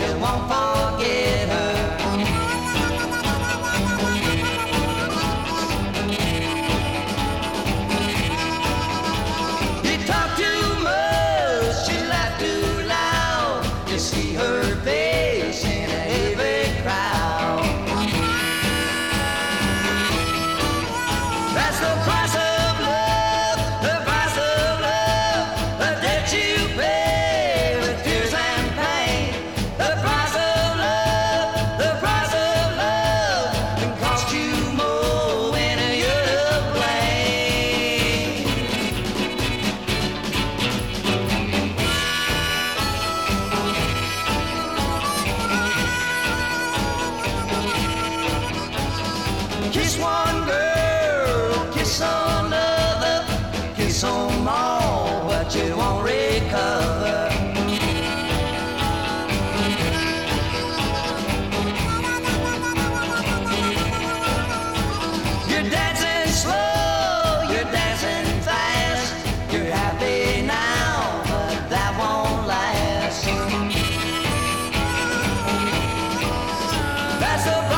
won't forget her. Too much, laugh too loud. You see her face in heavy crowd. That's the Kiss one girl, kiss another, kiss them all, but you won't recover. You're dancing slow, you're dancing fast, you're happy now, but that won't last. That's the